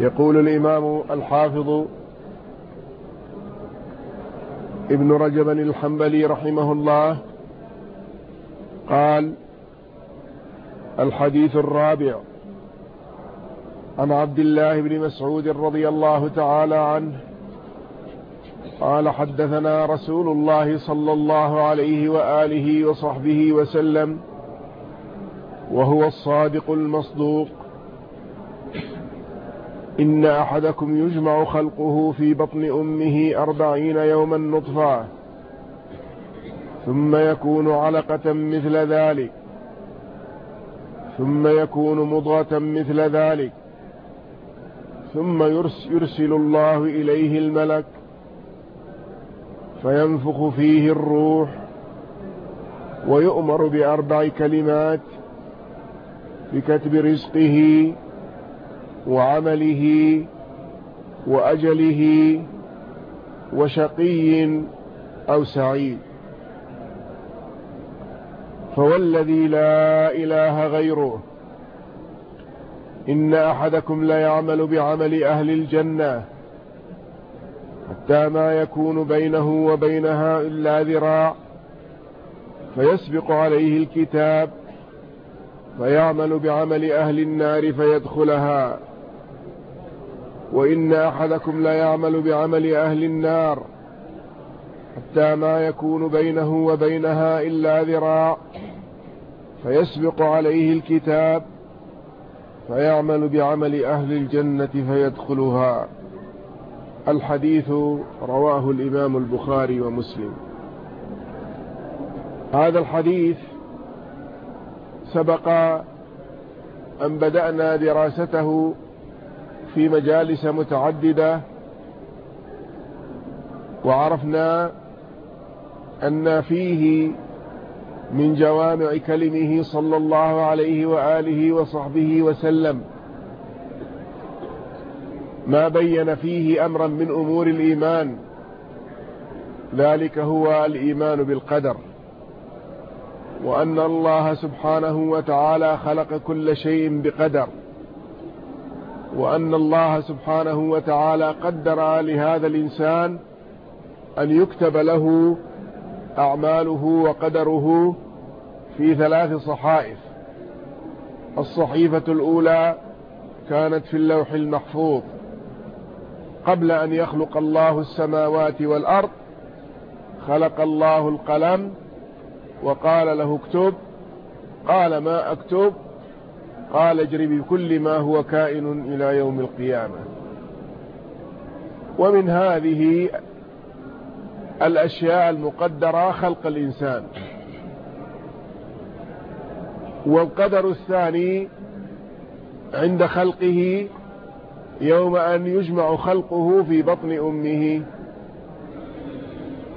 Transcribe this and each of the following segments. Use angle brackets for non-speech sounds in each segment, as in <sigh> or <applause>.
يقول الإمام الحافظ ابن رجب الحنبلي رحمه الله قال الحديث الرابع عن عبد الله بن مسعود رضي الله تعالى عنه قال حدثنا رسول الله صلى الله عليه وآله وصحبه وسلم وهو الصادق المصدوق. إن أحدكم يجمع خلقه في بطن أمه أربعين يوما نطفا ثم يكون علقة مثل ذلك ثم يكون مضغة مثل ذلك ثم يرسل الله إليه الملك فينفخ فيه الروح ويؤمر بأربع كلمات بكتب رزقه وعمله وأجله وشقي أو سعيد. فوالذي لا إله غيره إن أحدكم ليعمل بعمل أهل الجنة حتى ما يكون بينه وبينها إلا ذراع فيسبق عليه الكتاب فيعمل بعمل أهل النار فيدخلها. وإن أحدكم لا يعمل بعمل أهل النار حتى ما يكون بينه وبينها إلا ذراع فيسبق عليه الكتاب فيعمل بعمل أهل الجنة فيدخلها. الحديث رواه الإمام البخاري ومسلم. هذا الحديث سبق أن بدأنا دراسته في مجالس متعددة وعرفنا أن فيه من جوامع كلمه صلى الله عليه وآله وصحبه وسلم. ما بين فيه أمرا من أمور الإيمان ذلك هو الإيمان بالقدر وأن الله سبحانه وتعالى خلق كل شيء بقدر. وأن الله سبحانه وتعالى قدر لهذا الإنسان أن يكتب له أعماله وقدره في ثلاث صحائف. الصحيفة الأولى كانت في اللوح المحفوظ. قبل أن يخلق الله السماوات والأرض خلق الله القلم وقال له اكتب. قال ما أكتب؟ قال اجري بكل ما هو كائن إلى يوم القيامة. ومن هذه الأشياء المقدرة خلق الإنسان. والقدر الثاني عند خلقه يوم أن يجمع خلقه في بطن أمه.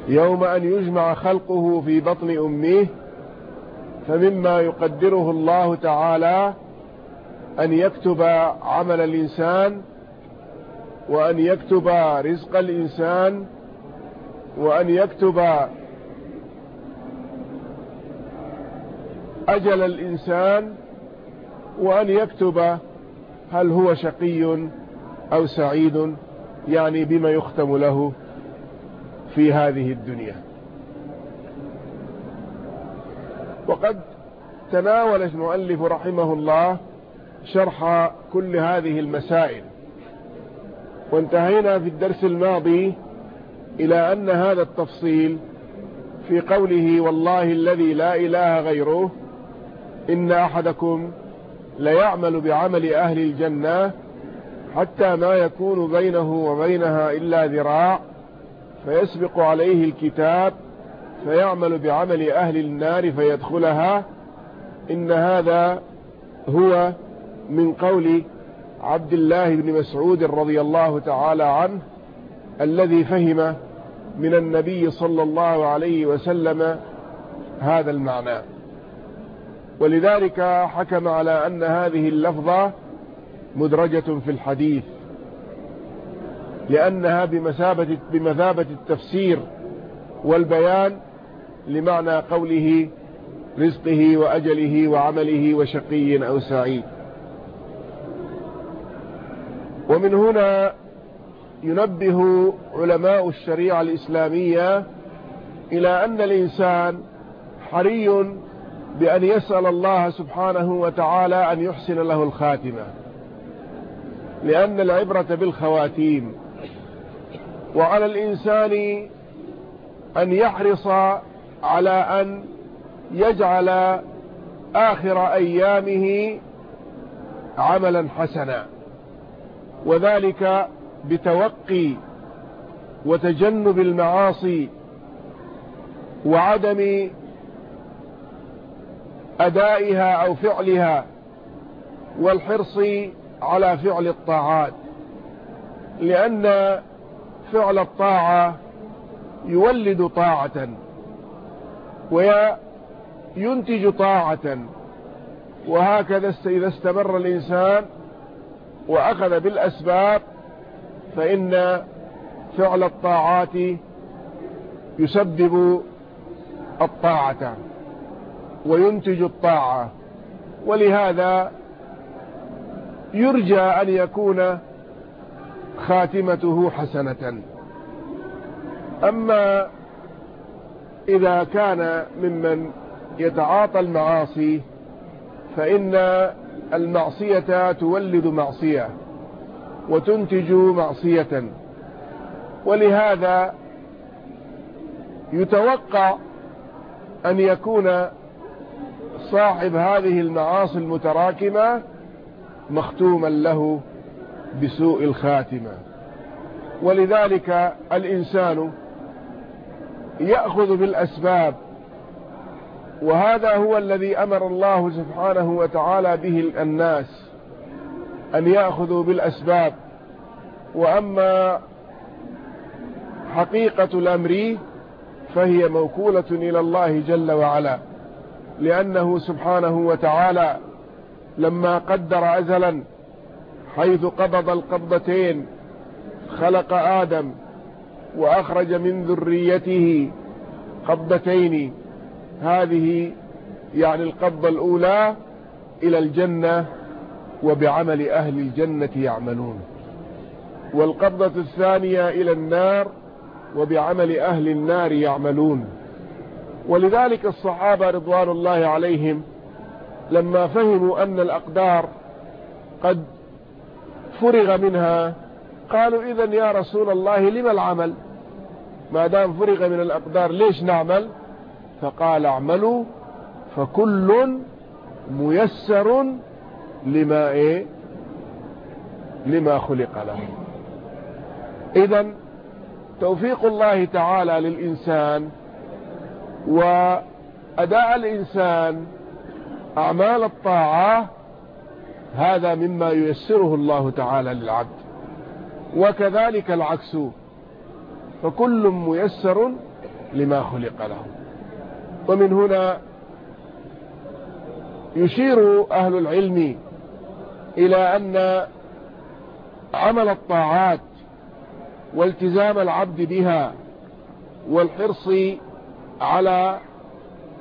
يوم أن يجمع خلقه في بطن أمه. فمما يقدره الله تعالى أن يكتب عمل الإنسان وأن يكتب رزق الإنسان وأن يكتب أجل الإنسان وأن يكتب هل هو شقي أو سعيد يعني بما يختم له في هذه الدنيا. وقد تناول المؤلف رحمه الله شرح كل هذه المسائل. وانتهينا في الدرس الماضي إلى أن هذا التفصيل في قوله والله الذي لا إله غيره إن أحدكم ليعمل بعمل أهل الجنة حتى ما يكون بينه وبينها إلا ذراع فيسبق عليه الكتاب فيعمل بعمل أهل النار فيدخلها إن هذا هو من قول عبد الله بن مسعود رضي الله تعالى عنه الذي فهم من النبي صلى الله عليه وسلم هذا المعنى. ولذلك حكم على أن هذه اللفظة مدرجة في الحديث لأنها بمثابة, بمثابة التفسير والبيان لمعنى قوله رزقه وأجله وعمله وشقي أو سعيد. ومن هنا ينبه علماء الشريعة الإسلامية إلى أن الإنسان حري بأن يسأل الله سبحانه وتعالى أن يحسن له الخاتمة. لأن العبرة بالخواتيم وعلى الإنسان أن يحرص على أن يجعل آخر أيامه عملا حسنا. وذلك بتوقي وتجنب المعاصي وعدم أدائها أو فعلها والحرص على فعل الطاعات. لأن فعل الطاعة يولد طاعة وينتج طاعة. وهكذا إذا استمر الإنسان وأخذ بالأسباب فإن فعل الطاعات يسبب الطاعة وينتج الطاعة ولهذا يرجى أن يكون خاتمته حسنة. أما إذا كان ممن يتعاطى المعاصي فإن المعصية تولد معصية وتنتج معصية. ولهذا يتوقع أن يكون صاحب هذه المعاصي المتراكمة مختوما له بسوء الخاتمة. ولذلك الإنسان يأخذ بالأسباب وهذا هو الذي أمر الله سبحانه وتعالى به الناس أن يأخذوا بالأسباب. وأما حقيقة الأمر فهي موكولة إلى الله جل وعلا لأنه سبحانه وتعالى لما قدر أزلا حيث قبض القبضتين خلق آدم وأخرج من ذريته قبضتين هذه يعني القبضة الأولى إلى الجنة وبعمل أهل الجنة يعملون. والقبضة الثانية إلى النار وبعمل أهل النار يعملون. ولذلك الصحابة رضوان الله عليهم لما فهموا أن الأقدار قد فرغ منها قالوا إذا يا رسول الله لما العمل؟ ما دام فرغ من الأقدار ليش نعمل؟ فقال اعملوا فكل ميسر لما إيه؟ لما خلق له. اذا توفيق الله تعالى للإنسان وأداء الإنسان أعمال الطاعة هذا مما ييسره الله تعالى للعبد. وكذلك العكس فكل ميسر لما خلق له. ومن هنا يشير أهل العلم إلى أن عمل الطاعات والتزام العبد بها والحرص على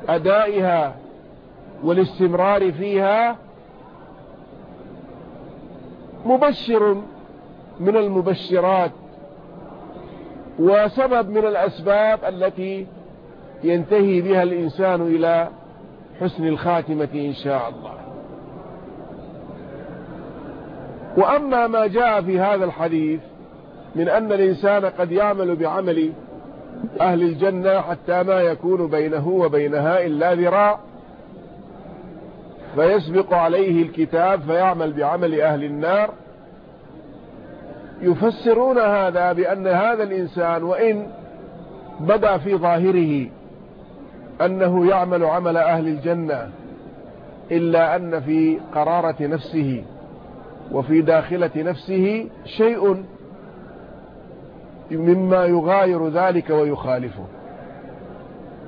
أدائها والاستمرار فيها مبشر من المبشرات وسبب من الأسباب التي ينتهي بها الإنسان إلى حسن الخاتمة إن شاء الله. وأما ما جاء في هذا الحديث من أن الإنسان قد يعمل بعمل أهل الجنة حتى ما يكون بينه وبينها إلا ذراع فيسبق عليه الكتاب فيعمل بعمل أهل النار. يفسرون هذا بأن هذا الإنسان وإن بدأ في ظاهره أنه يعمل عمل أهل الجنة إلا أن في قرارة نفسه وفي داخلة نفسه شيء مما يغاير ذلك ويخالفه.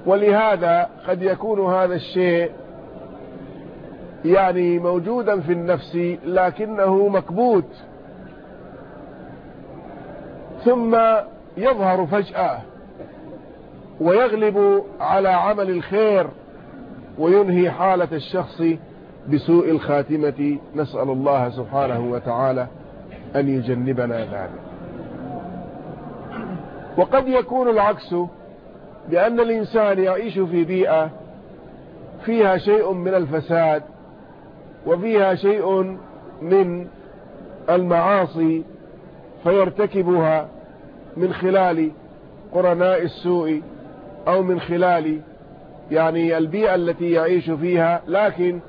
ولهذا قد يكون هذا الشيء يعني موجودا في النفس لكنه مكبوت ثم يظهر فجأة. ويغلب على عمل الخير وينهي حالة الشخص بسوء الخاتمة. نسأل الله سبحانه وتعالى أن يجنبنا ذلك. وقد يكون العكس بأن الإنسان يعيش في بيئة فيها شيء من الفساد وفيها شيء من المعاصي فيرتكبها من خلال قرناء السوء أو من خلال يعني البيئة التي يعيش فيها لكن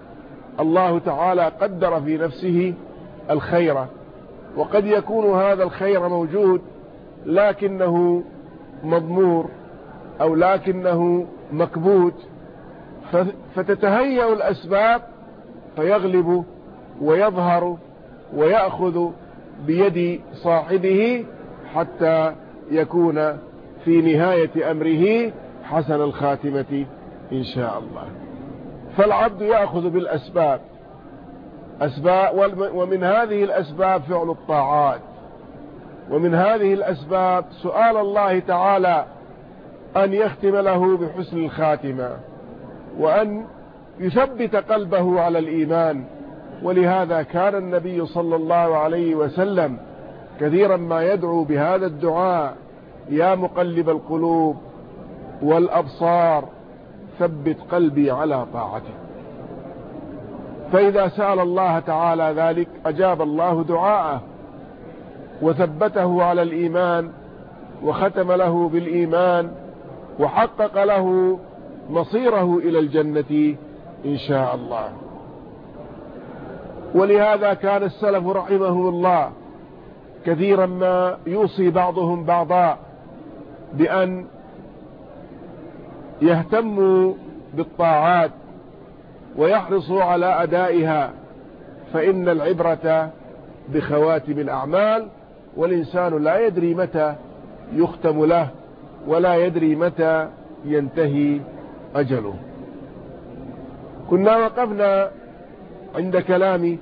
الله تعالى قدر في نفسه الخير. وقد يكون هذا الخير موجود لكنه مضمور أو لكنه مكبوت. فتتهيأ الأسباب فيغلب ويظهر ويأخذ بيد صاحبه حتى يكون في نهاية أمره حسن الخاتمة إن شاء الله. فالعبد يأخذ بالأسباب. أسباب ومن هذه الأسباب فعل الطاعات. ومن هذه الأسباب سؤال الله تعالى أن يختم له بحسن الخاتمة وأن يثبت قلبه على الإيمان. ولهذا كان النبي صلى الله عليه وسلم كثيرا ما يدعو بهذا الدعاء يا مقلب القلوب والأبصار ثبت قلبي على طاعتك فإذا سأل الله تعالى ذلك أجاب الله دعاءه وثبته على الإيمان وختم له بالإيمان وحقق له مصيره إلى الجنة إن شاء الله. ولهذا كان السلف رحمه الله كثيرا ما يوصي بعضهم بعضا بأن يهتموا بالطاعات ويحرصوا على أدائها فإن العبرة بخواتم الأعمال والإنسان لا يدري متى يختم له ولا يدري متى ينتهي أجله. كنا وقفنا عند كلام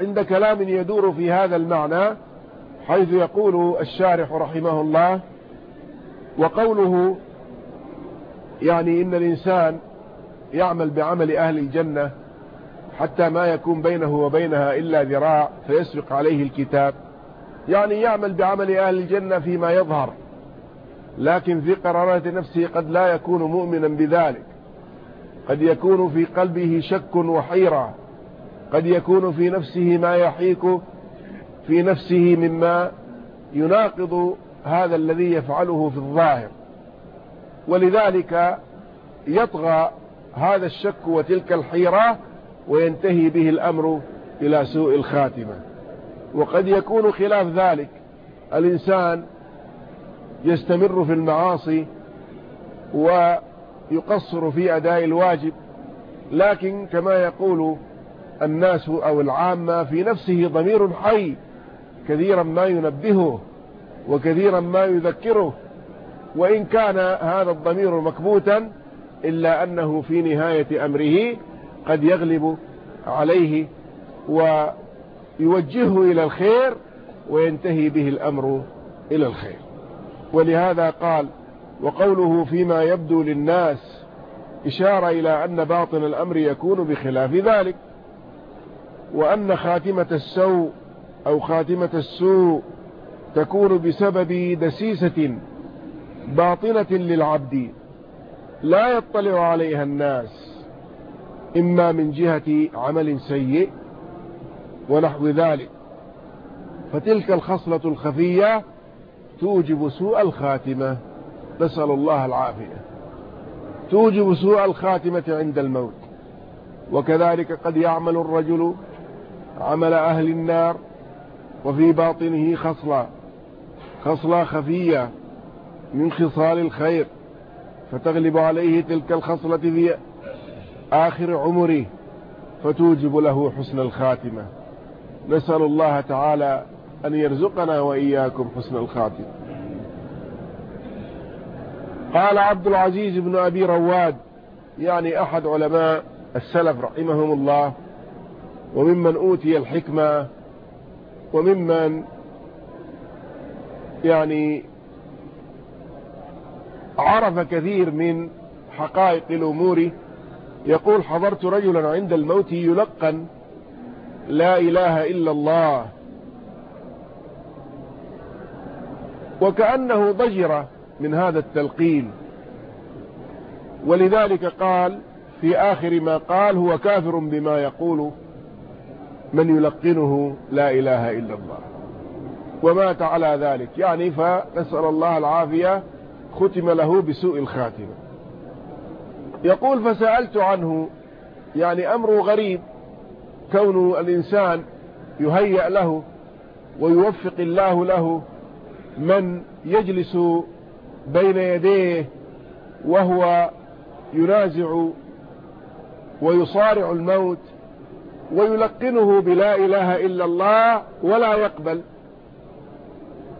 عند كلام يدور في هذا المعنى حيث يقول الشارح رحمه الله وقوله يعني إن الإنسان يعمل بعمل أهل الجنة حتى ما يكون بينه وبينها إلا ذراع فيسبق عليه الكتاب. يعني يعمل بعمل أهل الجنة فيما يظهر لكن في قرارات نفسه قد لا يكون مؤمنا بذلك. قد يكون في قلبه شك وحيرة قد يكون في نفسه ما يحيك في نفسه مما يناقض هذا الذي يفعله في الظاهر. ولذلك يطغى هذا الشك وتلك الحيرة وينتهي به الأمر إلى سوء الخاتمة. وقد يكون خلاف ذلك الإنسان يستمر في المعاصي ويقصر في أداء الواجب لكن كما يقول الناس أو العامة في نفسه ضمير حي كثيرا ما ينبهه وكثيرا ما يذكره. وإن كان هذا الضمير مكبوتا إلا أنه في نهاية أمره قد يغلب عليه ويوجهه إلى الخير وينتهي به الأمر إلى الخير. ولهذا قال وقوله فيما يبدو للناس إشارة إلى أن باطن الأمر يكون بخلاف ذلك. وأن خاتمة السوء أو خاتمة السوء تكون بسبب دسيسة باطنة للعبد لا يطلع عليها الناس إما من جهة عمل سيء ونحو ذلك. فتلك الخصلة الخفية توجب سوء الخاتمة. نسأل الله العافية. توجب سوء الخاتمة عند الموت. وكذلك قد يعمل الرجل عمل أهل النار وفي باطنه خصلة خصلة خفية من خصال الخير فتغلب عليه تلك الخصلة في آخر عمره فتوجب له حسن الخاتمة. نسأل الله تعالى أن يرزقنا وإياكم حسن الخاتمة. قال عبد العزيز بن أبي رواد يعني أحد علماء السلف رحمهم الله وممن أوتي الحكمة وممن يعني عرف كثير من حقائق الأمور. يقول حضرت رجلا عند الموت يلقن لا إله إلا الله وكأنه ضجر من هذا التلقين. ولذلك قال في آخر ما قال هو كافر بما يقول. من يلقنه لا إله إلا الله. ومات على ذلك. يعني فنسأل الله العافية ختم له بسوء الخاتمة. يقول فسألت عنه يعني أمر غريب كون الإنسان يهيأ له ويوفق الله له من يجلس بين يديه وهو ينازع ويصارع الموت ويلقنه بلا إله إلا الله ولا يقبل.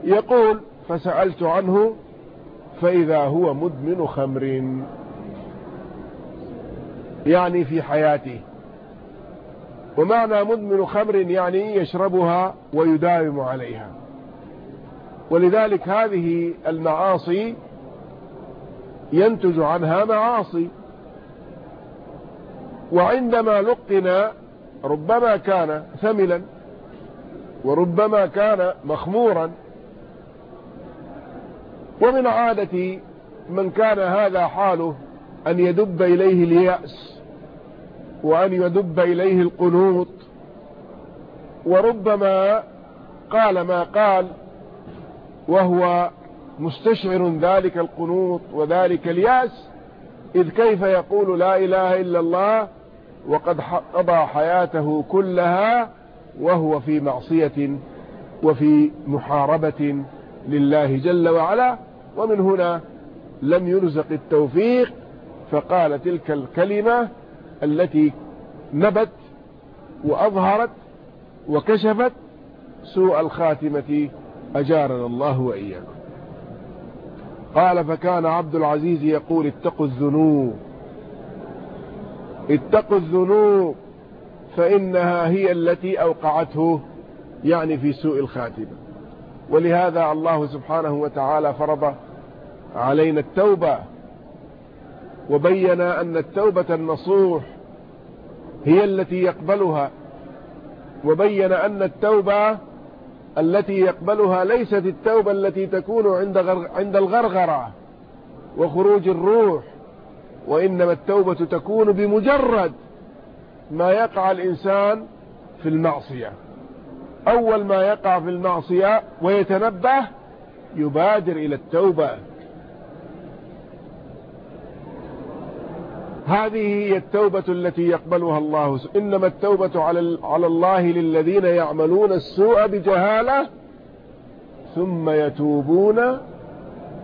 يقول فسألت عنه فإذا هو مدمن خمر. يعني في حياته. ومعنى مدمن خمر يعني يشربها ويداوم عليها. ولذلك هذه المعاصي ينتج عنها معاصي. وعندما لقن ربما كان ثملا وربما كان مخمورا. ومن عادة من كان هذا حاله أن يدب إليه اليأس وأن يدب إليه القنوط. وربما قال ما قال وهو مستشعر ذلك القنوط وذلك اليأس إذ كيف يقول لا إله إلا الله وقد قضى حياته كلها وهو في معصية وفي محاربة لله جل وعلا. ومن هنا لم يرزق التوفيق فقال تلك الكلمة التي نبت وأظهرت وكشفت سوء الخاتمة أجارنا الله وإياكم. قال فكان عبد العزيز يقول اتقوا الذنوب. اتقوا الذنوب فإنها هي التي أوقعته يعني في سوء الخاتمة. ولهذا الله سبحانه وتعالى فرض علينا التوبة وبين أن التوبة النصوح هي التي يقبلها وبين أن التوبة التي يقبلها ليست التوبة التي تكون عند عند الغرغرة وخروج الروح. وإنما التوبة تكون بمجرد ما يقع الإنسان في المعصية. أول ما يقع في المعصية ويتنبه يبادر إلى التوبة. هذه هي التوبة التي يقبلها الله. إنما التوبة على الله للذين يعملون السوء بجهالة ثم يتوبون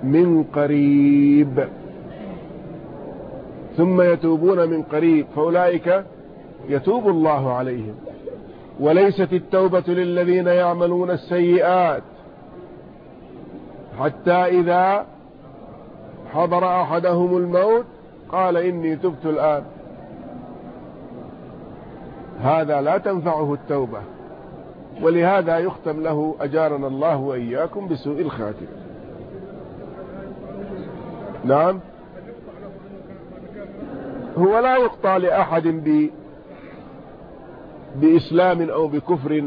من قريب. ثم يتوبون من قريب فأولئك يتوب الله عليهم. وليست التوبة للذين يعملون السيئات حتى إذا حضر أحدهم الموت قال إني تبت الآن. هذا لا تنفعه التوبة ولهذا يختم له أجارنا الله وإياكم بسوء الخاتم. نعم؟ هو لا يقطع لأحد ب بإسلام أو بكفر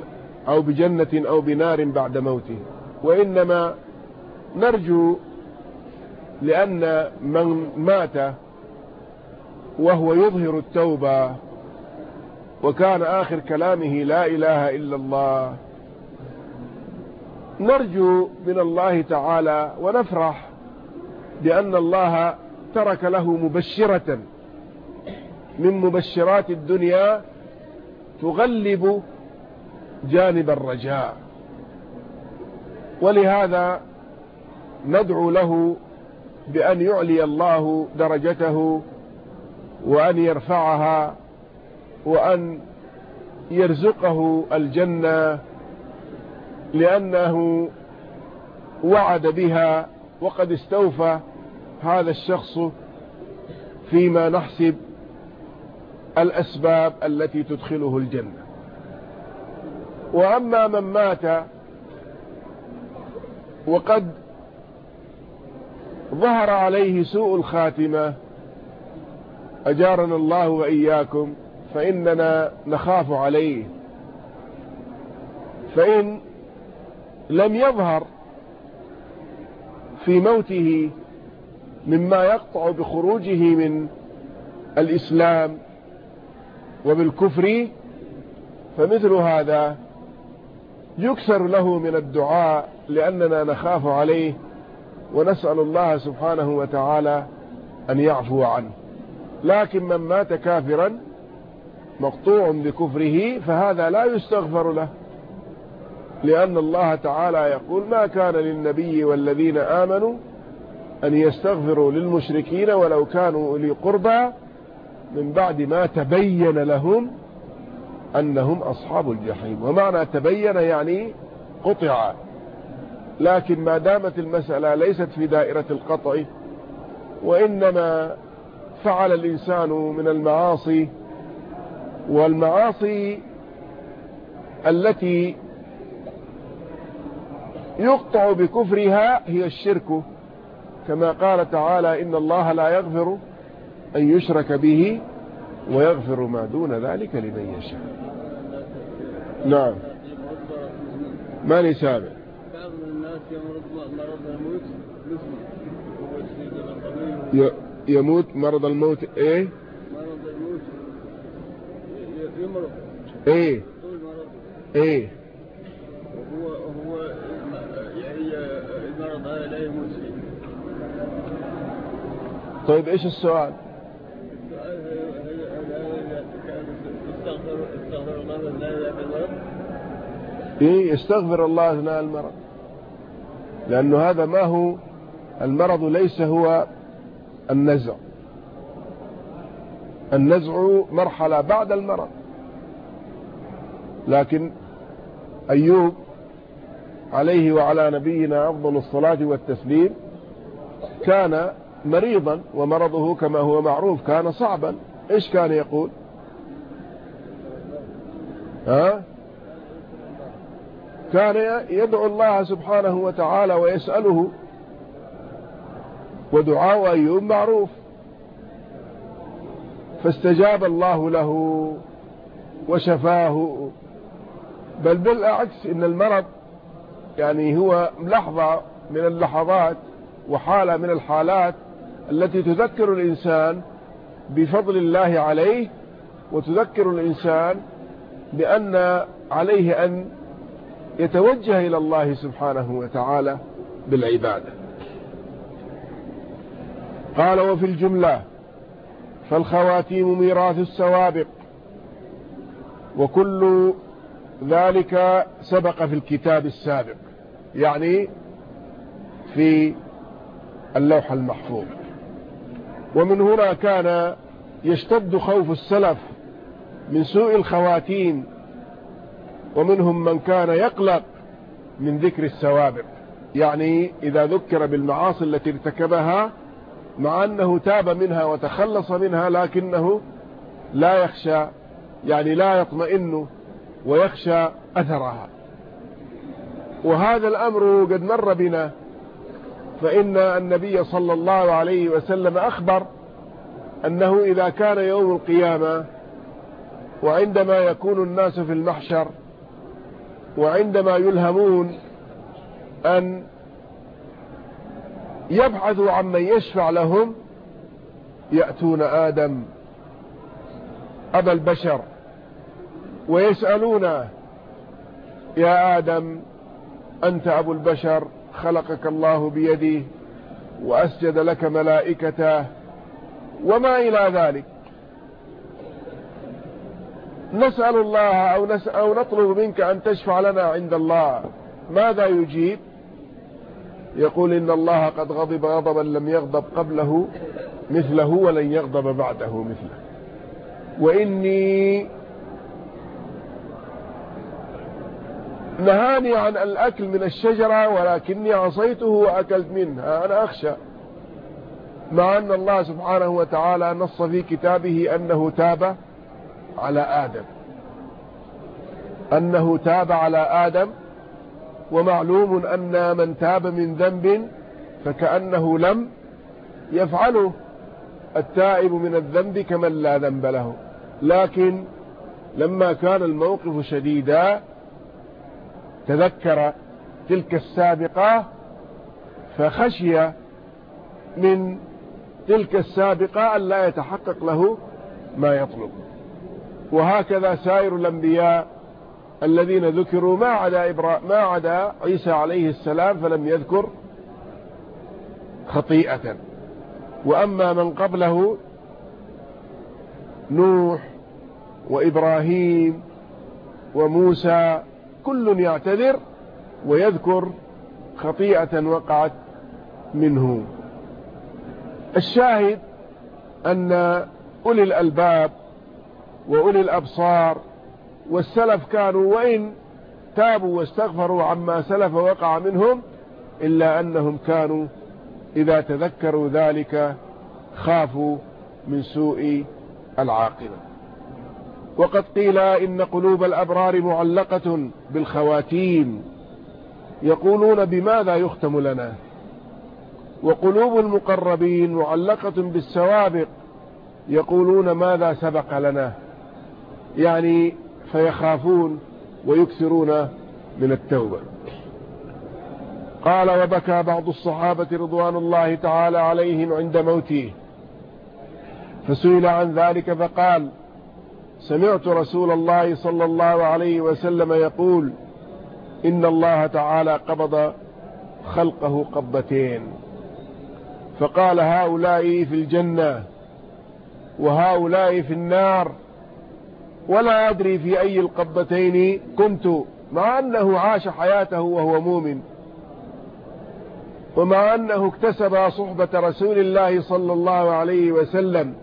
أو بجنة أو بنار بعد موته وإنما نرجو لأن من مات وهو يظهر التوبة وكان آخر كلامه لا إله إلا الله. نرجو من الله تعالى ونفرح بأن الله ترك له مبشرة. من مبشرات الدنيا تغلب جانب الرجاء. ولهذا ندعو له بأن يعلي الله درجته وأن يرفعها وأن يرزقه الجنة لأنه وعد بها وقد استوفى هذا الشخص فيما نحسب الأسباب التي تدخله الجنة. وأما من مات وقد ظهر عليه سوء الخاتمة أجارنا الله وإياكم فإننا نخاف عليه. فإن لم يظهر في موته مما يقطع بخروجه من الإسلام وبالكفر فمثل هذا يكسر له من الدعاء لأننا نخاف عليه ونسأل الله سبحانه وتعالى أن يعفو عنه. لكن من مات كافرا مقطوع بكفره فهذا لا يستغفر له لأن الله تعالى يقول ما كان للنبي والذين آمنوا أن يستغفروا للمشركين ولو كانوا أولي قربى من بعد ما تبين لهم أنهم أصحاب الجحيم. ومعنى تبين يعني قطع. لكن ما دامت المسألة ليست في دائرة القطع وإنما فعل الإنسان من المعاصي والمعاصي التي يقطع بكفرها هي الشرك. كما قال تعالى إن الله لا يغفر أن يشرك به ويغفر ما دون ذلك لمن يشاء. نعم. ما لي سابع يموت. مرض الموت إيه؟ مرض الموت. يمرض. إيه. إيه. وهو هو يعني المرض هذا لا يموت فيه. طيب إيش السؤال؟ يستغفر الله أثناء المرض. لأنه هذا ما هو المرض ليس هو النزع. النزع مرحلة بعد المرض. لكن أيوب عليه وعلى نبينا أفضل الصلاة والتسليم كان مريضا ومرضه كما هو معروف كان صعبا. إيش كان يقول؟ ها؟ كان يدعو الله سبحانه وتعالى ويسأله ودعاء أيوب معروف. فاستجاب الله له وشفاه. بل بالعكس إن المرض يعني هو لحظة من اللحظات وحالة من الحالات التي تذكر الإنسان بفضل الله عليه وتذكر الإنسان بأن عليه أن يتوجه إلى الله سبحانه وتعالى بالعبادة. قال وفي الجملة فالخواتيم ميراث السوابق وكل ذلك سبق في الكتاب السابق يعني في اللوح المحفوظ. ومن هنا كان يشتد خوف السلف من سوء الخواتيم ومنهم من كان يقلق من ذكر السوابق. يعني إذا ذكر بالمعاصي التي ارتكبها مع أنه تاب منها وتخلص منها لكنه لا يخشى يعني لا يطمئن ويخشى أثرها. وهذا الأمر قد مر بنا فإن النبي صلى الله عليه وسلم أخبر أنه إذا كان يوم القيامة وعندما يكون الناس في المحشر وعندما يلهمون أن يبحثوا عن من يشفع لهم يأتون آدم أبا البشر ويسألون يا آدم أنت أبو البشر خلقك الله بيده وأسجد لك ملائكته وما إلى ذلك؟ نسأل الله أو, نسأل أو نطلب منك أن تشفع لنا عند الله. ماذا يجيب؟ يقول إن الله قد غضب غضبا لم يغضب قبله مثله ولن يغضب بعده مثله. وإني نهاني عن الأكل من الشجرة ولكني عصيته وأكلت منها. أنا أخشى. مع أن الله سبحانه وتعالى نص في كتابه أنه تاب على آدم. أنه تاب على آدم ومعلوم أن من تاب من ذنب فكأنه لم يفعله. التائب من الذنب كمن لا ذنب له. لكن لما كان الموقف شديدا تذكر تلك السابقة فخشي من تلك السابقة أن لا يتحقق له ما يطلب. وهكذا سائر الأنبياء الذين ذكروا ما عدا, إبرا ما عدا عيسى عليه السلام فلم يذكر خطيئة. وأما من قبله نوح وإبراهيم وموسى كل يعتذر ويذكر خطيئة وقعت منه. الشاهد أن أولي الألباب وأولي الأبصار والسلف كانوا وإن تابوا واستغفروا عما سلف وقع منهم إلا أنهم كانوا إذا تذكروا ذلك خافوا من سوء العاقبة. وقد قيل إن قلوب الأبرار معلقة بالخواتيم يقولون بماذا يختم لنا؟ وقلوب المقربين معلقة بالسوابق يقولون ماذا سبق لنا؟ يعني فيخافون ويكثرون من التوبة. قال وبكى بعض الصحابة رضوان الله تعالى عليهم عند موته. فسئل عن ذلك فقال سمعت رسول الله صلى الله عليه وسلم يقول إن الله تعالى قبض خلقه قبضتين. فقال هؤلاء في الجنة وهؤلاء في النار ولا أدري في أي القبتين كنت مع أنه عاش حياته وهو مؤمن. ومع أنه اكتسب صحبة رسول الله صلى الله عليه وسلم.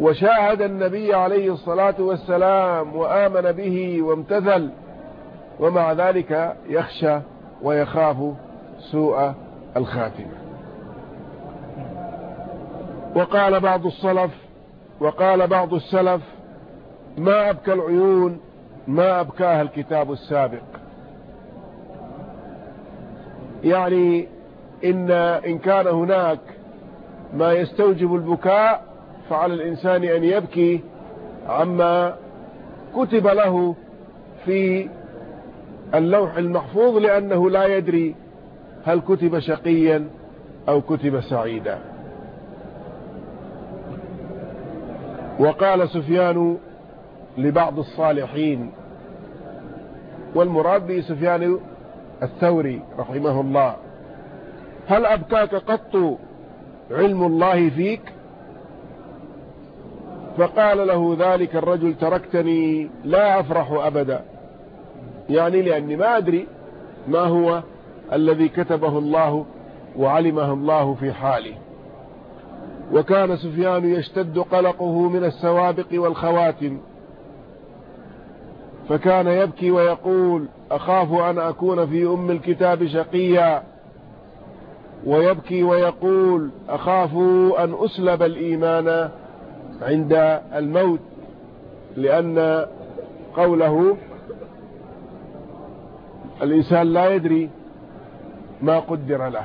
وشاهد النبي عليه الصلاة والسلام وآمن به وامتثل. ومع ذلك يخشى ويخاف سوء الخاتمة. وقال بعض الصلف وقال بعض السلف ما أبكى العيون ما أبكاها الكتاب السابق. يعني إن, إن كان هناك ما يستوجب البكاء فعلى الإنسان أن يبكي عما كتب له في اللوح المحفوظ لأنه لا يدري هل كتب شقيا أو كتب سعيدا. وقال سفيان لبعض الصالحين. والمراد به سفيان الثوري رحمه الله. هل أبكاك قط علم الله فيك؟ فقال له ذلك الرجل تركتني لا أفرح أبدا. يعني لأني ما أدري ما هو الذي كتبه الله وعلمه الله في حاله. وكان سفيان يشتد قلقه من السوابق والخواتم. فكان يبكي ويقول أخاف أن أكون في أم الكتاب شقيا. ويبكي ويقول أخاف أن أسلب الإيمان عند الموت لأن قوله الإنسان لا يدري ما قدر له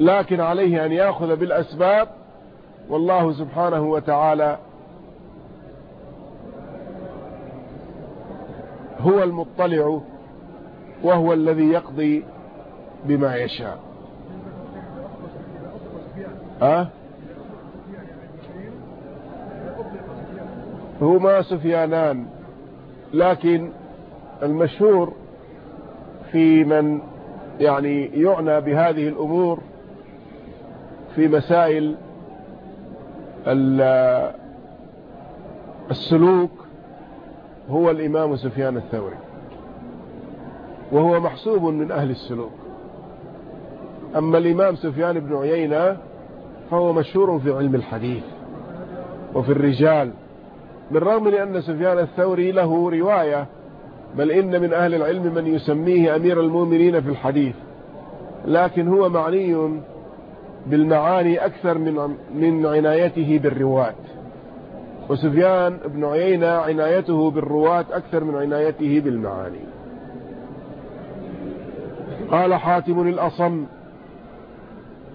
لكن عليه أن يأخذ بالأسباب والله سبحانه وتعالى هو المطلع وهو الذي يقضي بما يشاء أه؟ هما سفيانان لكن المشهور في من يعني يعنى بهذه الأمور في مسائل السلوك هو الإمام سفيان الثوري. وهو محسوب من أهل السلوك. أما الإمام سفيان بن عيينة فهو مشهور في علم الحديث وفي الرجال بالرغم من أن سفيان الثوري له رواية بل إن من أهل العلم من يسميه أمير المؤمنين في الحديث. لكن هو معني بالمعاني أكثر من من عنايته بالرواة. وسفيان بن عيينة عنايته بالرواة أكثر من عنايته بالمعاني. قال حاتم الأصم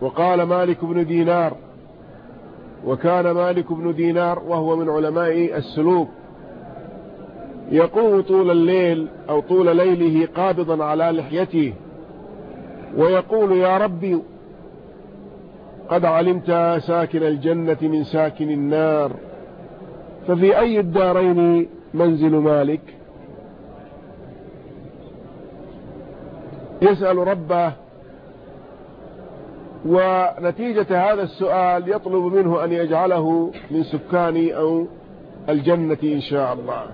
وقال مالك بن دينار وكان مالك بن دينار وهو من علماء السلوك يقوم طول الليل أو طول ليله قابضا على لحيته ويقول يا ربي قد علمت ساكن الجنة من ساكن النار. ففي أي الدارين منزل مالك؟ يسأل ربه ونتيجة هذا السؤال يطلب منه أن يجعله من سكان أو الجنة إن شاء الله.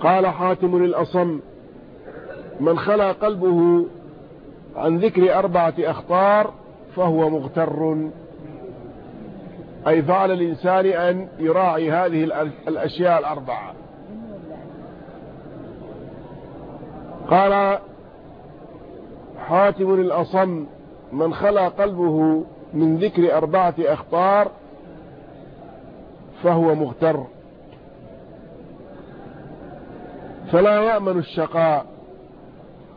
قال حاتم للأصم من خلى قلبه عن ذكر أربعة أخطار فهو مغتر أي فعل الإنسان أن يراعي هذه الأشياء الأربعة. قال حاتم الأصم من خلى قلبه من ذكر أربعة أخطار فهو مغتر. فلا يأمن الشقاء.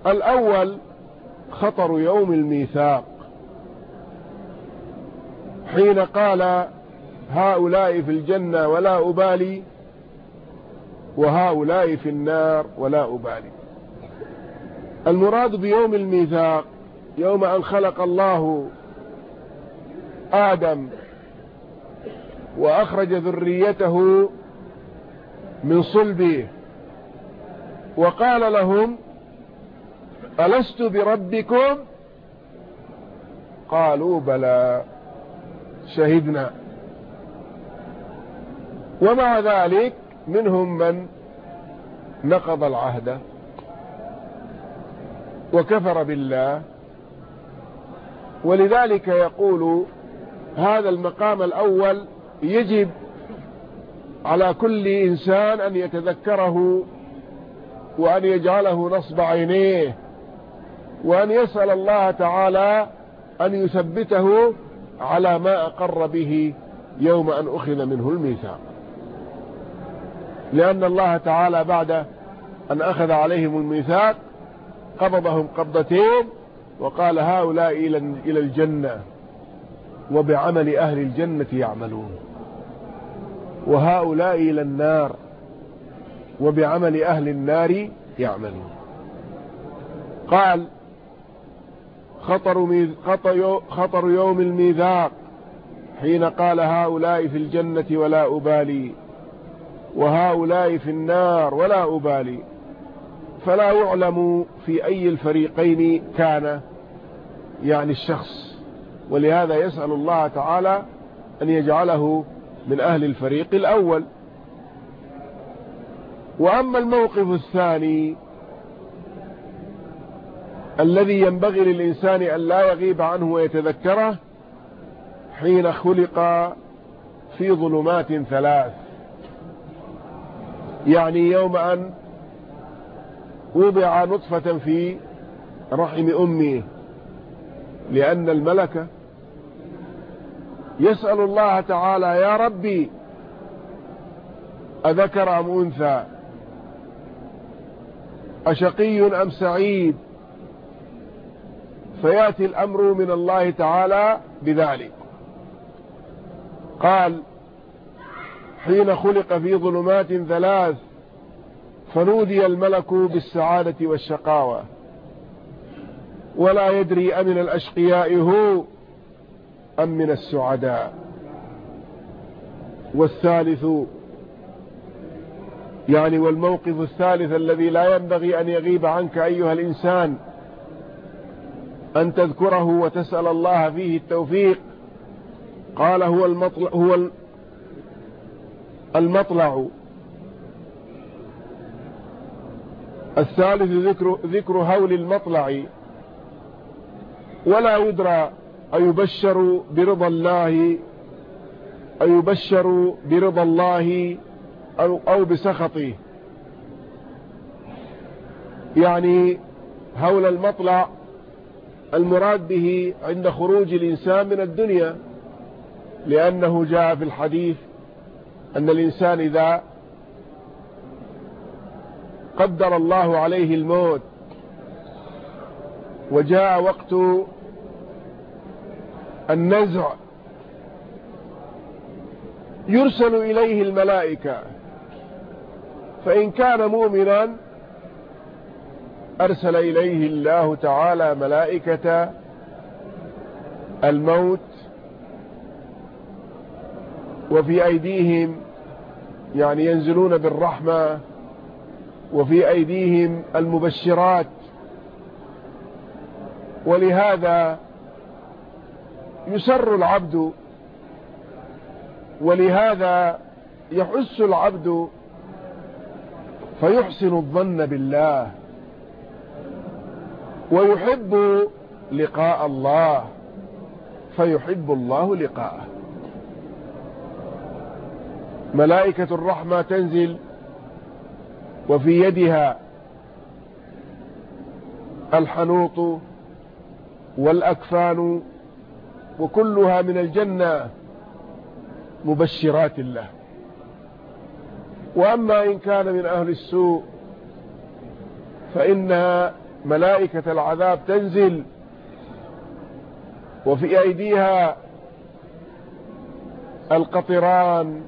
الأول خطر يوم الميثاق. حين قال هؤلاء في الجنة ولا أبالي وهؤلاء في النار ولا أبالي. المراد بيوم الميثاق يوم أن خلق الله آدم وأخرج ذريته من صلبه وقال لهم ألست بربكم؟ قالوا بلى شهدنا. ومع ذلك منهم من نقض العهد وكفر بالله. ولذلك يقول هذا المقام الأول يجب على كل إنسان أن يتذكره وأن يجعله نصب عينيه وأن يسأل الله تعالى أن يثبته على ما أقر به يوم أن أخذ منه الميثاق. لأن الله تعالى بعد أن أخذ عليهم الميثاق قبضهم قبضتين وقال هؤلاء إلى الجنة وبعمل أهل الجنة يعملون. وهؤلاء إلى النار وبعمل أهل النار يعملون. قال خطر, خطر يوم الميثاق حين قال هؤلاء في الجنة ولا أبالي. وهؤلاء في النار ولا أبالي. فلا يعلم في أي الفريقين كان يعني الشخص. ولهذا يسأل الله تعالى أن يجعله من أهل الفريق الأول. وأما الموقف الثاني الذي ينبغي للإنسان أن لا يغيب عنه ويتذكره حين خلق في ظلمات ثلاث. يعني يوم أن وضع نطفة في رحم أمه لأن الملك يسأل الله تعالى يا ربي أذكر أم أنثى؟ أشقي أم سعيد؟ فيأتي الأمر من الله تعالى بذلك. قال حين خلق في ظلمات ثلاث فنودي الملك بالسعادة والشقاوة. ولا يدري أمن الأشقياء هو أم من السعداء. والثالث يعني والموقف الثالث الذي لا ينبغي أن يغيب عنك أيها الإنسان أن تذكره وتسأل الله فيه التوفيق. قال هو المطلع, هو المطلع. الثالث ذكر, ذكر هول المطلع. ولا يدرى أيبشر برضا الله أيبشر برضا الله أو, أو بسخطه. يعني هول المطلع المراد به عند خروج الإنسان من الدنيا لأنه جاء في الحديث أن الإنسان إذا قدر الله عليه الموت وجاء وقت النزع يرسل إليه الملائكة. فإن كان مؤمنا أرسل إليه الله تعالى ملائكة الموت وفي أيديهم يعني ينزلون بالرحمة وفي أيديهم المبشرات. ولهذا يسر العبد ولهذا يحس العبد فيحسن الظن بالله ويحب لقاء الله فيحب الله لقاءه. ملائكة الرحمة تنزل وفي يدها الحنوط والأكفان وكلها من الجنة مبشرات له وأما إن كان من أهل السوء فإنها ملائكة العذاب تنزل وفي أيديها القطران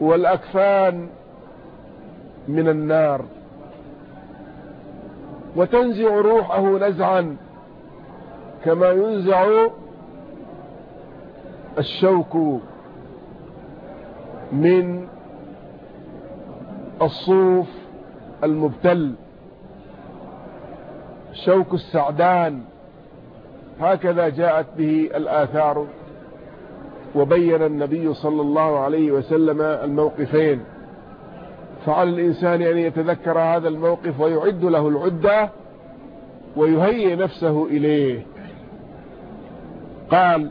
والأكفان من النار. وتنزع روحه نزعا كما ينزع الشوك من الصوف المبتل. شوك السعدان. هكذا جاءت به الآثار. وبين النبي صلى الله عليه وسلم الموقفين. فعلى الإنسان أن يتذكر هذا الموقف ويعد له العدة ويهيئ نفسه إليه. قال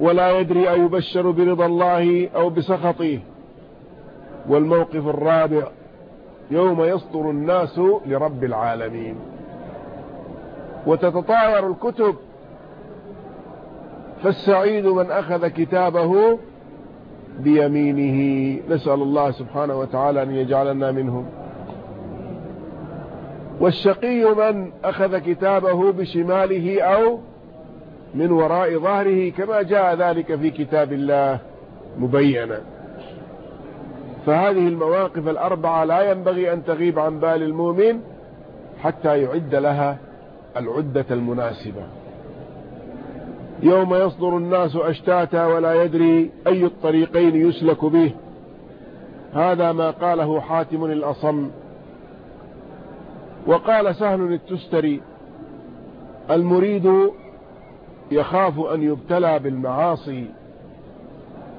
ولا يدري أيبشر برضا الله أو بسخطه. والموقف الرابع يوم يصدر الناس لرب العالمين. وتتطاير الكتب فالسعيد من أخذ كتابه بيمينه. نسأل الله سبحانه وتعالى أن يجعلنا منهم. والشقي من أخذ كتابه بشماله أو من وراء ظهره كما جاء ذلك في كتاب الله مبينا. فهذه المواقف الأربعة لا ينبغي أن تغيب عن بال المؤمن حتى يعد لها العدة المناسبة. يوم يصدر الناس أشتاتا ولا يدري أي الطريقين يسلك به. هذا ما قاله حاتم الأصم. وقال سهل التستري المريد يخاف أن يبتلى بالمعاصي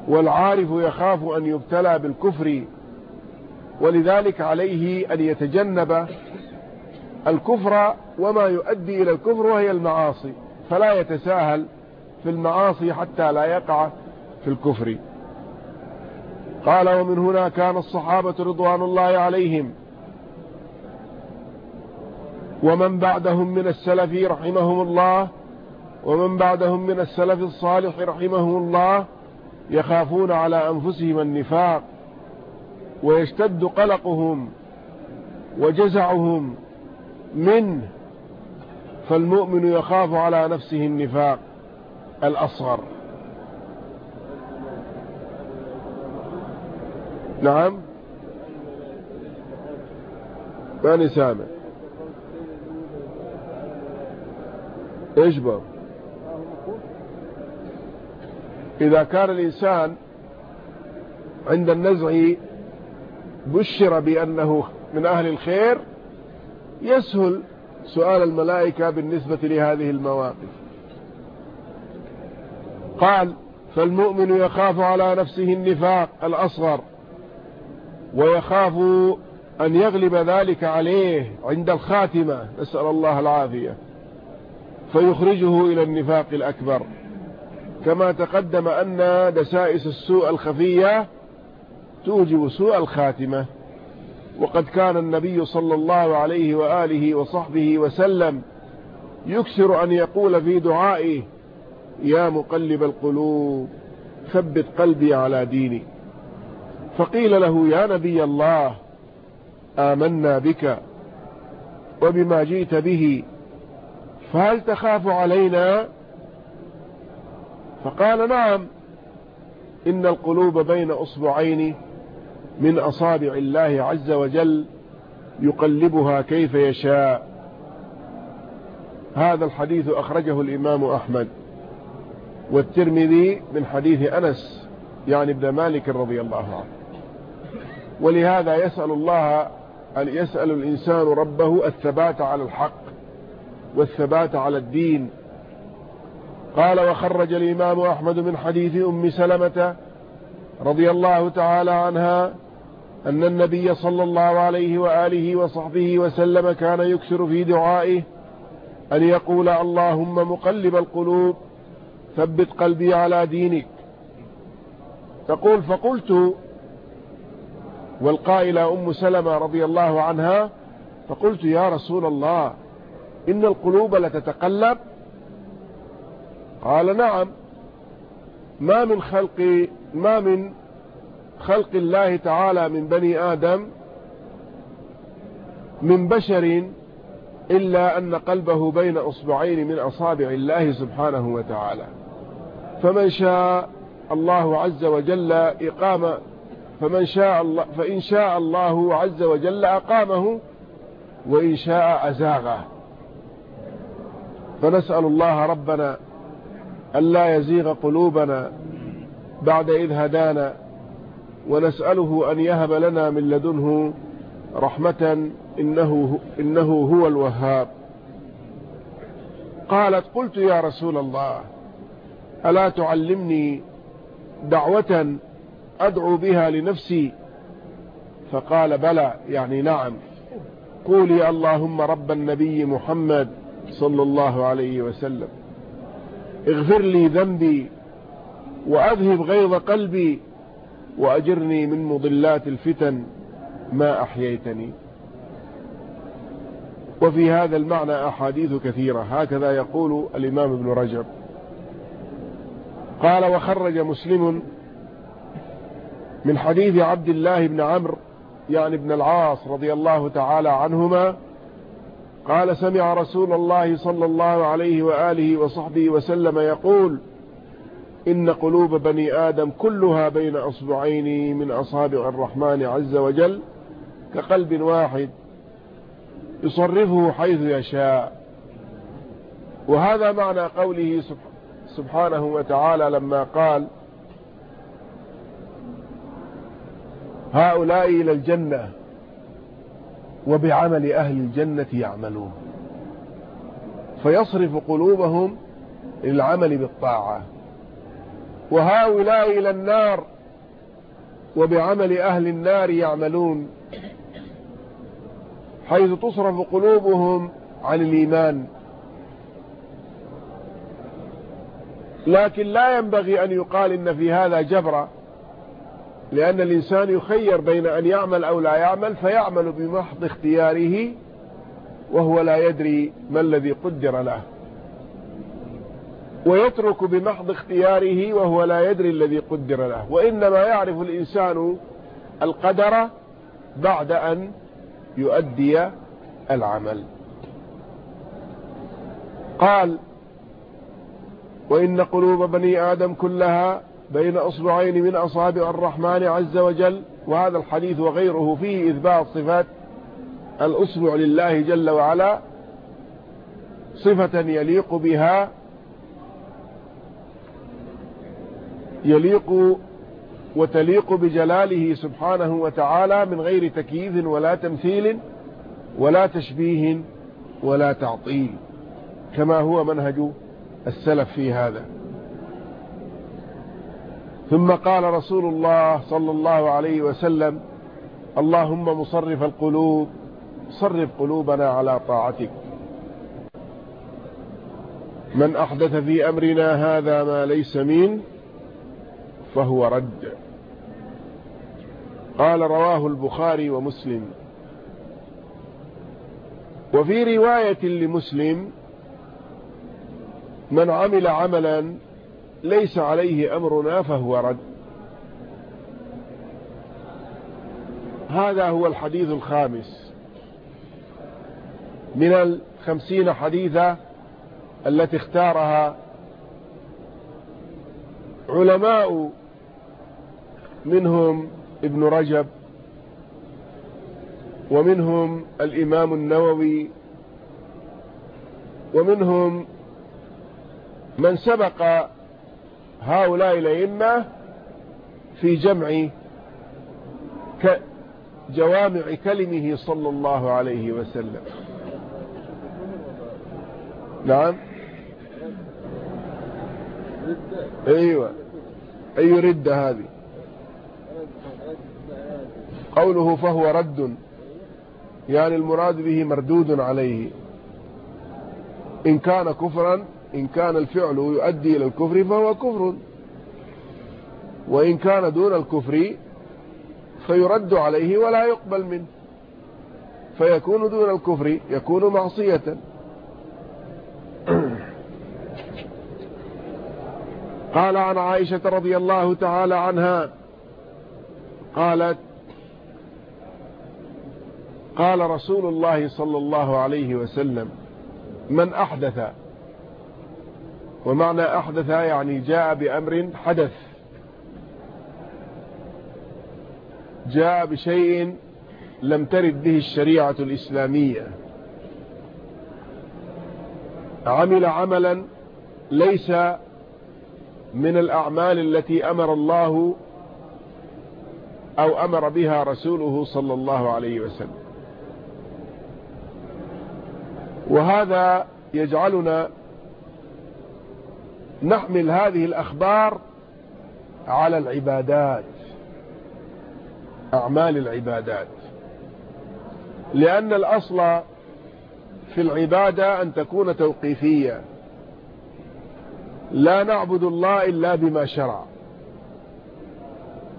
والعارف يخاف أن يبتلى بالكفر ولذلك عليه أن يتجنب الكفر وما يؤدي إلى الكفر وهي المعاصي. فلا يتساهل في المعاصي حتى لا يقع في الكفر. قال ومن هنا كان الصحابة رضوان الله عليهم. ومن بعدهم من السلف رحمهم الله ومن بعدهم من السلف الصالح رحمهم الله يخافون على أنفسهم النفاق ويشتد قلقهم وجزعهم منه فالمؤمن يخاف على نفسه النفاق. الأصغر. نعم. ماني سامع إيش إذا كان الإنسان عند النزع بشر بأنه من أهل الخير يسهل سؤال الملائكة بالنسبة لهذه المواقف. قال فالمؤمن يخاف على نفسه النفاق الأصغر ويخاف أن يغلب ذلك عليه عند الخاتمة. نسأل الله العافية. فيخرجه إلى النفاق الأكبر. كما تقدم أن دسائس السوء الخفية توجب سوء الخاتمة. وقد كان النبي صلى الله عليه وآله وصحبه وسلم يكثر أن يقول في دعائه يا مقلب القلوب ثبت قلبي على ديني. فقيل له يا نبي الله آمنا بك وبما جئت به فهل تخاف علينا؟ فقال نعم. إن القلوب بين أصبعين من أصابع الله عز وجل يقلبها كيف يشاء. هذا الحديث أخرجه الإمام أحمد. والترمذي من حديث أنس يعني ابن مالك رضي الله عنه. ولهذا يسأل الله أن يسأل الإنسان ربه الثبات على الحق والثبات على الدين. قال وخرج الإمام أحمد من حديث أم سلمة رضي الله تعالى عنها أن النبي صلى الله عليه وآله وصحبه وسلم كان يكثر في دعائه أن يقول اللهم مقلب القلوب ثبت قلبي على دينك. تقول فقلت والقائلة أم سلمة رضي الله عنها فقلت يا رسول الله إن القلوب لتتقلب؟ قال نعم. ما من خلق ما من خلق الله تعالى من بني آدم من بشر إلا أن قلبه بين أصبعين من أصابع الله سبحانه وتعالى. فمن شاء الله عز وجل إقام فمن شاء الله فإن شاء الله عز وجل أقامه وإن شاء أزاغه. فنسأل الله ربنا ألا يزيغ قلوبنا بعد إذ هدانا ونسأله أن يهب لنا من لدنه رحمة إنه, إنه هو الوهاب. قالت قلت يا رسول الله ألا تعلمني دعوة أدعو بها لنفسي؟ فقال بلى يعني نعم. قولي اللهم رب النبي محمد صلى الله عليه وسلم اغفر لي ذنبي وأذهب غيظ قلبي وأجرني من مضلات الفتن ما أحييتني. وفي هذا المعنى أحاديث كثيرة. هكذا يقول الإمام ابن رجب. قال وخرج مسلم من حديث عبد الله بن عمرو يعني ابن العاص رضي الله تعالى عنهما قال سمع رسول الله صلى الله عليه وآله وصحبه وسلم يقول إن قلوب بني آدم كلها بين أصبعين من أصابع الرحمن عز وجل كقلب واحد يصرفه حيث يشاء. وهذا معنى قوله سبحانه وتعالى لما قال هؤلاء إلى الجنة وبعمل أهل الجنة يعملون. فيصرف قلوبهم للعمل بالطاعة. وهؤلاء إلى النار وبعمل أهل النار يعملون. حيث تصرف قلوبهم عن الإيمان. لكن لا ينبغي أن يقال إن في هذا جبرة لأن الإنسان يخير بين أن يعمل أو لا يعمل فيعمل بمحض اختياره وهو لا يدري ما الذي قدر له. ويترك بمحض اختياره وهو لا يدري الذي قدر له. وإنما يعرف الإنسان القدر بعد أن يؤدي العمل. قال وإن قلوب بني آدم كلها بين أصبعين من أصابع الرحمن عز وجل وهذا الحديث وغيره فيه إثبات صفات الأصبع لله جل وعلا صفة يليق بها يليق وتليق بجلاله سبحانه وتعالى من غير تكييف ولا تمثيل ولا تشبيه ولا تعطيل كما هو منهج السلف في هذا. ثم قال رسول الله صلى الله عليه وسلم اللهم مصرف القلوب صرف قلوبنا على طاعتك. من أحدث في أمرنا هذا ما ليس من فهو رد. قال رواه البخاري ومسلم. وفي رواية لمسلم من عمل عملا ليس عليه أمرنا فهو رد. هذا هو الحديث الخامس من الخمسين حديثة التي اختارها علماء منهم ابن رجب ومنهم الإمام النووي ومنهم من سبق هؤلاء الأئمة في جمع جوامع كلمه صلى الله عليه وسلم. نعم. أيوه. أي ردة هذه؟ قوله فهو رد. يعني المراد به مردود عليه. إن كان كفرا إن كان الفعل يؤدي إلى الكفر فهو كفر. وإن كان دون الكفر فيرد عليه ولا يقبل منه. فيكون دون الكفر يكون معصية. <clears throat> قال عن عائشة رضي الله تعالى عنها قالت قال رسول الله صلى الله عليه وسلم من أحدث ومعنى أحدث يعني جاء بأمر حدث. جاء بشيء لم ترد به الشريعة الإسلامية. عمل عملا ليس من الأعمال التي أمر الله أو أمر بها رسوله صلى الله عليه وسلم. وهذا يجعلنا نحمل هذه الأخبار على العبادات أعمال العبادات. لأن الأصل في العبادة أن تكون توقيفية. لا نعبد الله إلا بما شرع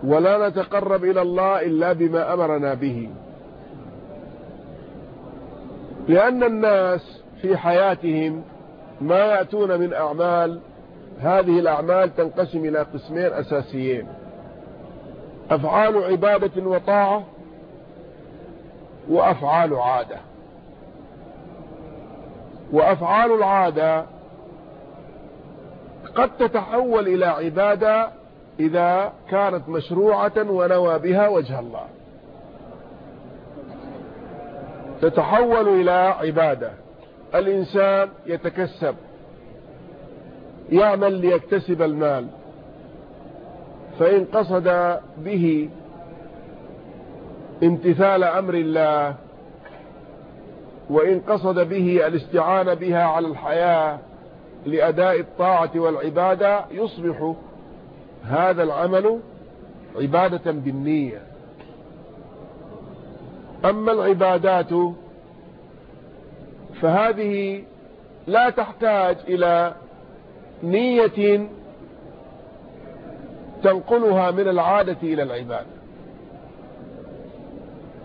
ولا نتقرب إلى الله إلا بما أمرنا به. لأن الناس في حياتهم ما يأتون من أعمال هذه الأعمال تنقسم إلى قسمين أساسيين. أفعال عبادة وطاعة وأفعال عادة. وأفعال العادة قد تتحول إلى عبادة إذا كانت مشروعة ونوى بها وجه الله. تتحول إلى عبادة. الإنسان يتكسب. يعمل ليكتسب المال. فإن قصد به امتثال أمر الله وإن قصد به الاستعانة بها على الحياة لأداء الطاعة والعبادة يصبح هذا العمل عبادة بالنية. أما العبادات فهذه لا تحتاج إلى نية تنقلها من العادة إلى العبادة.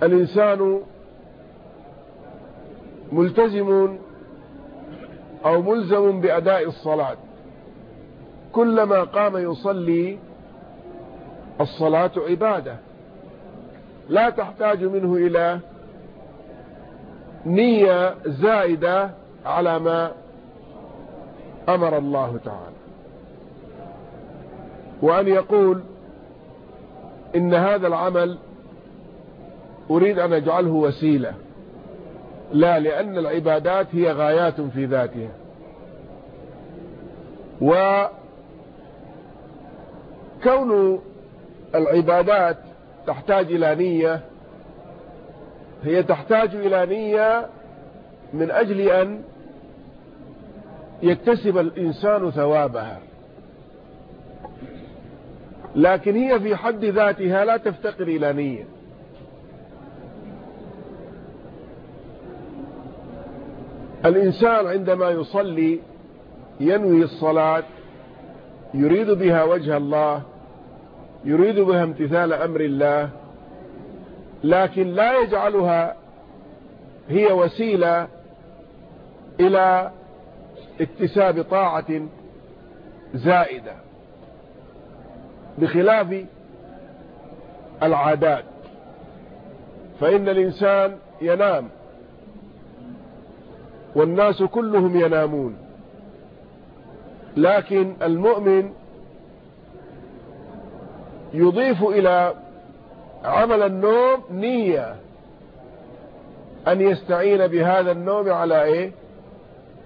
الإنسان ملتزم أو ملزم بأداء الصلاة. كلما قام يصلي الصلاة عبادة. لا تحتاج منه إلى نية زائدة على ما أمر الله تعالى. وأن يقول إن هذا العمل أريد أن أجعله وسيلة. لا لأن العبادات هي غايات في ذاتها. وكون العبادات تحتاج إلى نية هي تحتاج إلى نية من أجل أن يكتسب الإنسان ثوابها. لكن هي في حد ذاتها لا تفتقر إلى نية. الإنسان عندما يصلي ينوي الصلاة يريد بها وجه الله يريد بها امتثال أمر الله لكن لا يجعلها هي وسيلة إلى اكتساب طاعة زائدة بخلاف العادات. فإن الإنسان ينام والناس كلهم ينامون لكن المؤمن يضيف إلى عمل النوم نية أن يستعين بهذا النوم على إيه؟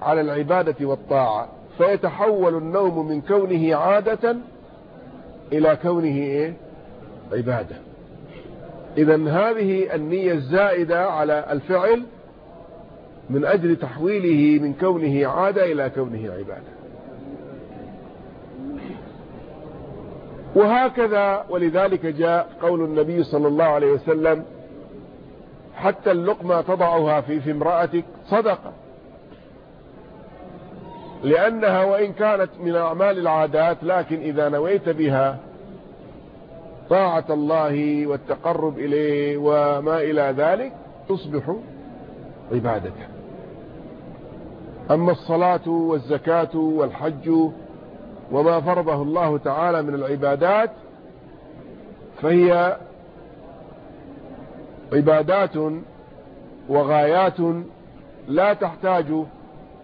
على العبادة والطاعة فيتحول النوم من كونه عادة إلى كونه إيه؟ عبادة. إذا هذه النية الزائدة على الفعل من أجل تحويله من كونه عادة إلى كونه عبادة. وهكذا ولذلك جاء قول النبي صلى الله عليه وسلم حتى اللقمة تضعها في في امرأتك صدقة. لأنها وإن كانت من أعمال العادات لكن إذا نويت بها طاعة الله والتقرب إليه وما إلى ذلك تصبح عبادة. أما الصلاة والزكاة والحج وما فرضه الله تعالى من العبادات فهي عبادات وغايات لا تحتاج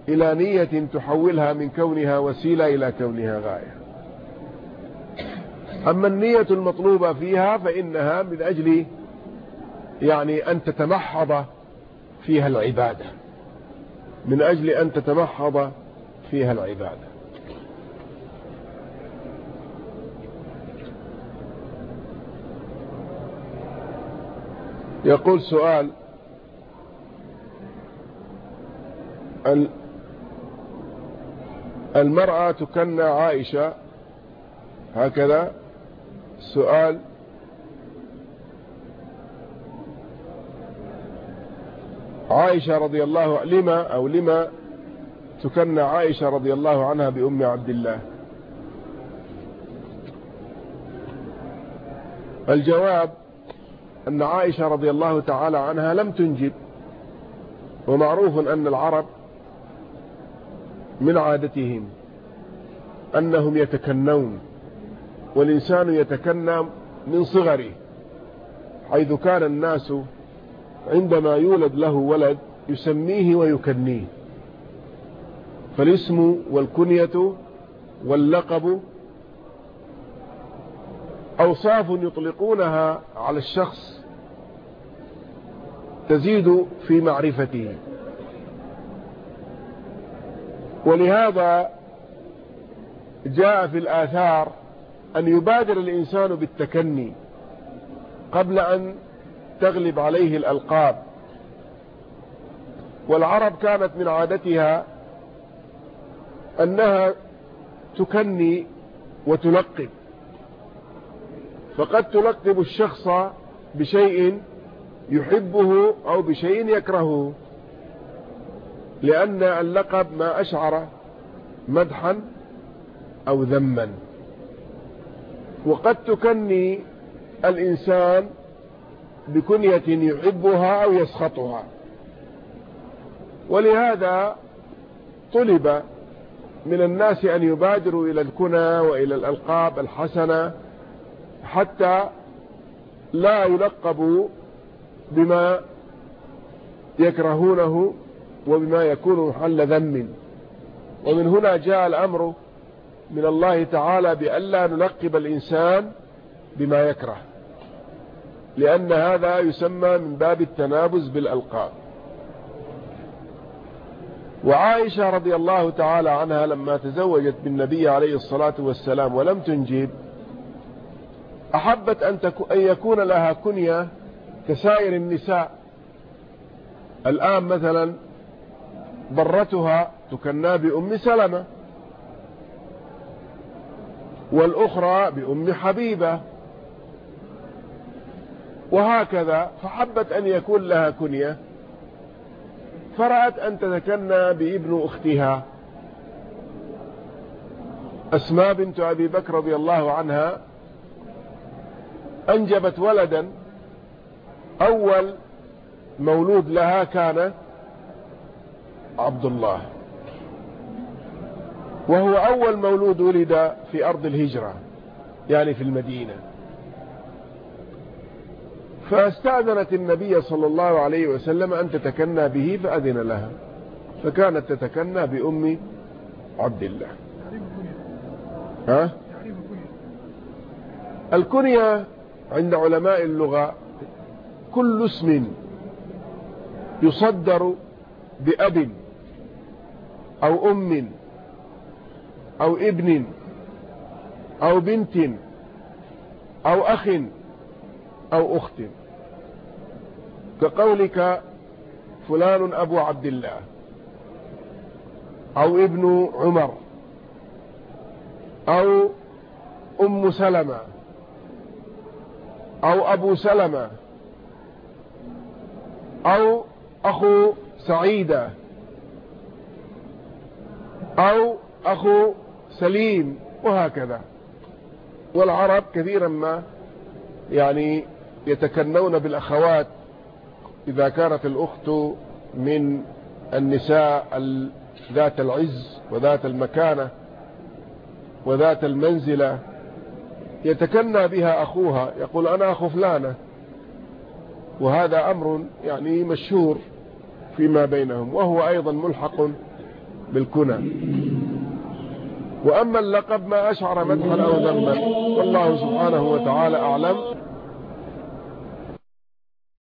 إلى نية تحولها من كونها وسيلة إلى كونها غاية. أما النية المطلوبة فيها فإنها من أجل يعني أن تتمحض فيها العبادة. من أجل أن تتمحض فيها العبادة. يقول سؤال المرأة تكنى عائشة. هكذا سؤال. عائشة رضي الله لما أو لما تكنى عائشة رضي الله عنها بأم عبد الله؟ الجواب أن عائشة رضي الله تعالى عنها لم تنجب ومعروف أن العرب من عادتهم أنهم يتكنون والإنسان يتكنى من صغره حيث كان الناس عندما يولد له ولد يسميه ويكنيه. فالاسم والكنية واللقب أوصاف يطلقونها على الشخص تزيد في معرفته. ولهذا جاء في الآثار أن يبادر الإنسان بالتكني قبل أن تغلب عليه الألقاب. والعرب كانت من عادتها أنها تكني وتلقب. فقد تلقب الشخص بشيء يحبه أو بشيء يكرهه. لأن اللقب ما أشعر مدحا أو ذما. وقد تكني الإنسان بكنية يحبها أو يسخطها. ولهذا طلب من الناس أن يبادروا إلى الكنى وإلى الألقاب الحسنة حتى لا يلقبوا بما يكرهونه وبما يكون محل ذم. ومن هنا جاء الأمر من الله تعالى بألا نلقب الإنسان بما يكره لأن هذا يسمى من باب التنابز بالألقاب. وعائشة رضي الله تعالى عنها لما تزوجت بالنبي عليه الصلاة والسلام ولم تنجب أحبت أن, أن يكون لها كنية كسائر النساء. الآن مثلا ضرتها تكنى بأم سلمة والأخرى بأم حبيبة. وهكذا فحبت أن يكون لها كنية فرأت أن تتكنى بابن أختها. أسماء بنت أبي بكر رضي الله عنها أنجبت ولدا أول مولود لها كان عبد الله. وهو أول مولود ولد في أرض الهجرة يعني في المدينة. فاستأذنت النبي صلى الله عليه وسلم أن تتكنى به فأذن لها. فكانت تتكنى بأم عبد الله. ها؟ الكنية عند علماء اللغة كل اسم يصدر بأب. أو أم أو ابن أو بنت أو أخ أو أخت. كقولك فلان أبو عبد الله أو ابن عمر أو أم سلمة أو أبو سلمة أو أخو سعيدة. أو أخو سليم وهكذا. والعرب كثيرا ما يعني يتكنون بالأخوات إذا كانت الأخت من النساء ذات العز وذات المكانة وذات المنزلة يتكنى بها أخوها يقول أنا أخو فلانة. وهذا أمر يعني مشهور فيما بينهم وهو أيضا ملحق بالكنى. وأما اللقب ما أشعر مدحا أو ذنبا والله سبحانه وتعالى أعلم.